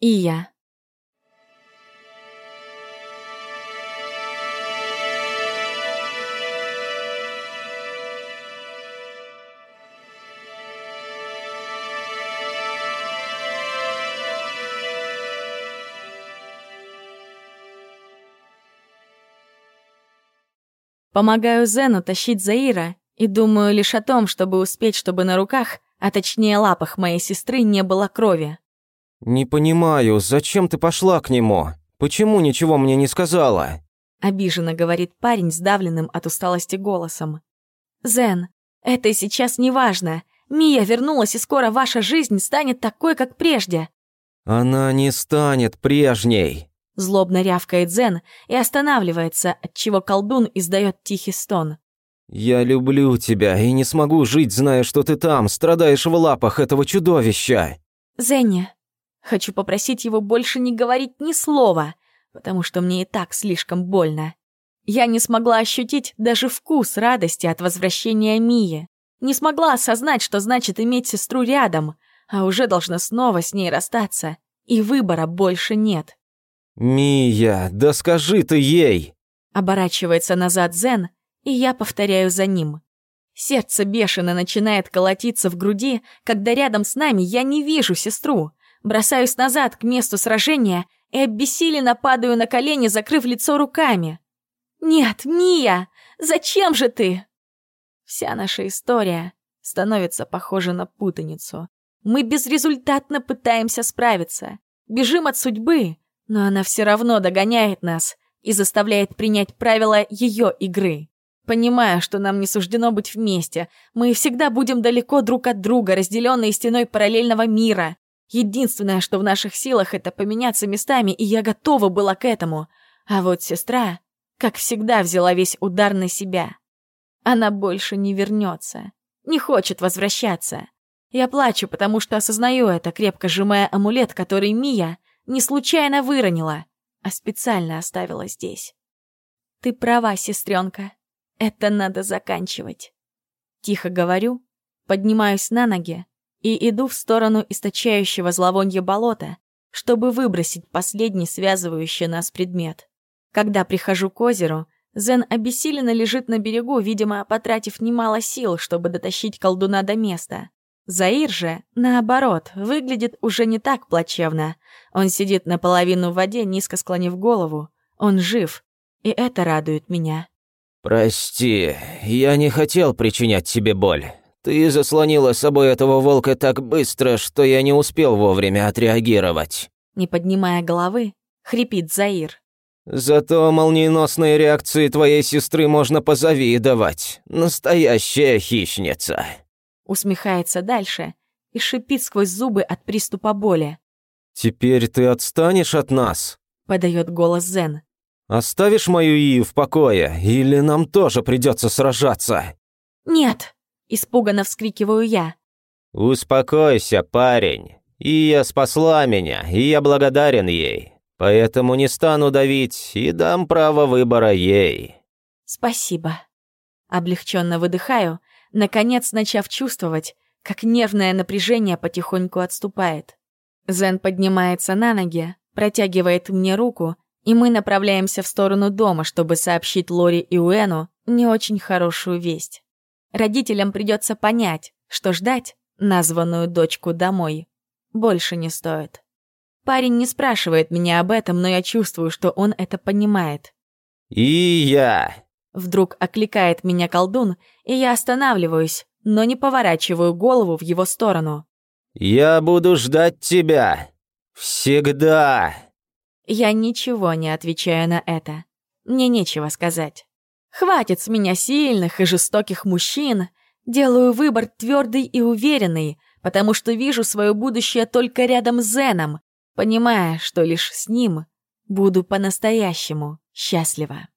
И я. Помогаю Зену тащить Заира и думаю лишь о том, чтобы успеть, чтобы на руках, а точнее лапах моей сестры, не было крови. «Не понимаю, зачем ты пошла к нему? Почему ничего мне не сказала?» Обиженно говорит парень, сдавленным от усталости голосом. «Зен, это сейчас не важно. Мия вернулась, и скоро ваша жизнь станет такой, как прежде». «Она не станет прежней», Злобно рявкает Зен и останавливается, отчего колдун издает тихий стон. «Я люблю тебя и не смогу жить, зная, что ты там, страдаешь в лапах этого чудовища!» «Зенни, хочу попросить его больше не говорить ни слова, потому что мне и так слишком больно. Я не смогла ощутить даже вкус радости от возвращения Мии. Не смогла осознать, что значит иметь сестру рядом, а уже должна снова с ней расстаться, и выбора больше нет. «Мия, да скажи ты ей!» Оборачивается назад Зен, и я повторяю за ним. Сердце бешено начинает колотиться в груди, когда рядом с нами я не вижу сестру. Бросаюсь назад к месту сражения и обессиленно падаю на колени, закрыв лицо руками. «Нет, Мия! Зачем же ты?» Вся наша история становится похожа на путаницу. Мы безрезультатно пытаемся справиться. Бежим от судьбы, но она все равно догоняет нас и заставляет принять правила ее игры. Понимая, что нам не суждено быть вместе, мы всегда будем далеко друг от друга, разделенные стеной параллельного мира. Единственное, что в наших силах, это поменяться местами, и я готова была к этому. А вот сестра, как всегда, взяла весь удар на себя. Она больше не вернется, не хочет возвращаться. Я плачу, потому что осознаю это, крепко сжимая амулет, который Мия не случайно выронила, а специально оставила здесь. Ты права, сестренка. Это надо заканчивать. Тихо говорю, поднимаюсь на ноги и иду в сторону источающего зловонья болота, чтобы выбросить последний связывающий нас предмет. Когда прихожу к озеру, Зен обессиленно лежит на берегу, видимо, потратив немало сил, чтобы дотащить колдуна до места. Заир же, наоборот, выглядит уже не так плачевно. Он сидит наполовину в воде, низко склонив голову. Он жив, и это радует меня. «Прости, я не хотел причинять тебе боль. Ты заслонила собой этого волка так быстро, что я не успел вовремя отреагировать». Не поднимая головы, хрипит Заир. «Зато молниеносные реакции твоей сестры можно позавидовать. Настоящая хищница» усмехается дальше и шипит сквозь зубы от приступа боли. «Теперь ты отстанешь от нас?» — подает голос Зен. «Оставишь мою Ию в покое, или нам тоже придется сражаться?» «Нет!» — испуганно вскрикиваю я. «Успокойся, парень. Ия спасла меня, и я благодарен ей. Поэтому не стану давить и дам право выбора ей». «Спасибо». Облегченно выдыхаю наконец начав чувствовать, как нервное напряжение потихоньку отступает. Зен поднимается на ноги, протягивает мне руку, и мы направляемся в сторону дома, чтобы сообщить Лори и Уэну не очень хорошую весть. Родителям придется понять, что ждать названную дочку домой больше не стоит. Парень не спрашивает меня об этом, но я чувствую, что он это понимает. «И я!» Вдруг окликает меня колдун, и я останавливаюсь, но не поворачиваю голову в его сторону. «Я буду ждать тебя. Всегда!» Я ничего не отвечаю на это. Мне нечего сказать. Хватит с меня сильных и жестоких мужчин. Делаю выбор твердый и уверенный, потому что вижу свое будущее только рядом с Зеном, понимая, что лишь с ним буду по-настоящему счастлива.